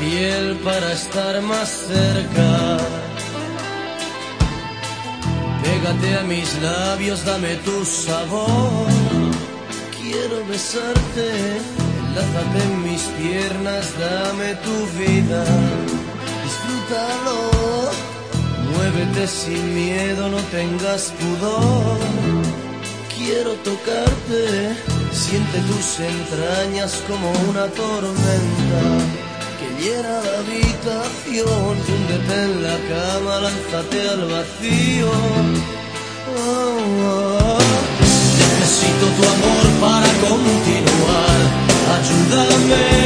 piel para estar más cerca. Pégate a mis labios, dame tu sabor. Quiero besarte, enlázate en mis piernas, dame tu vida. Disfrútalo, muévete sin miedo, no tengas pudor. Quiero tocarte, siente tus entrañas como una tormenta llena la habitación. Húndete en la cama, lánzate al vacío. Oh, oh. Necesito tu amor para continuar. Ayúdame.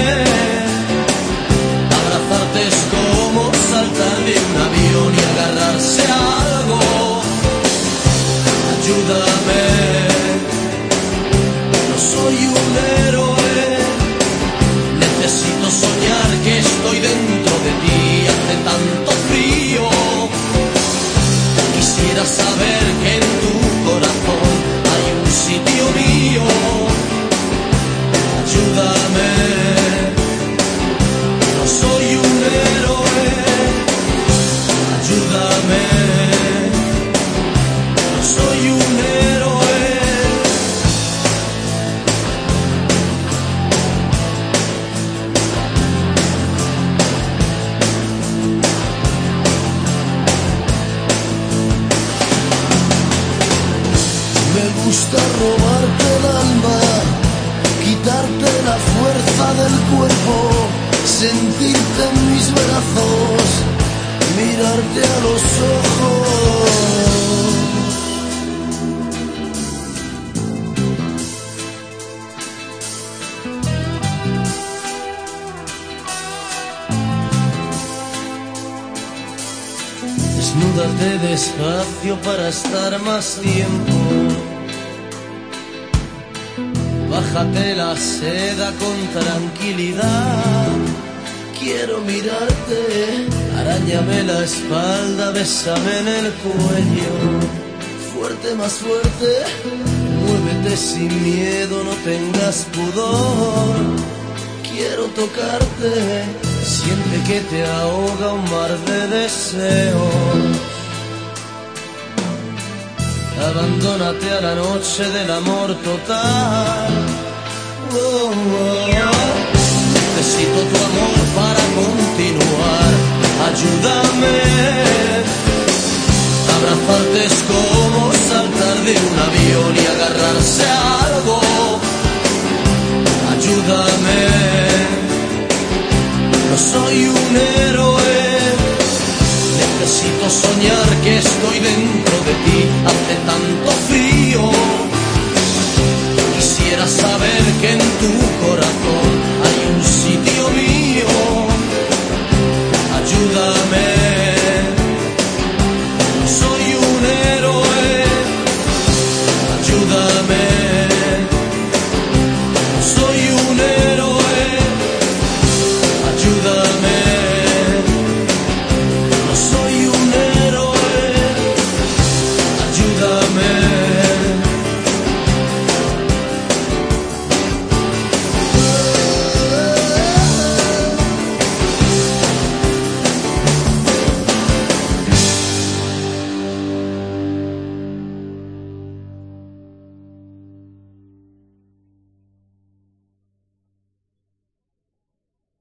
Me gusta robarte el alma, quitarte la fuerza del cuerpo, sentirte en mis brazos, mirarte a los ojos. Desnúdate despacio para estar más tiempo. Bájate la seda con tranquilidad. Quiero mirarte, arañame la espalda, bésame en el cuello. Fuerte, más fuerte, muévete sin miedo, no tengas pudor. Quiero tocarte, siente que te ahoga un mar de deseos. Abandónate a la noche del amor total. Es como saltar de un avión y agarrarse a algo. Ayúdame. No soy un héroe. Necesito soñar que estoy dentro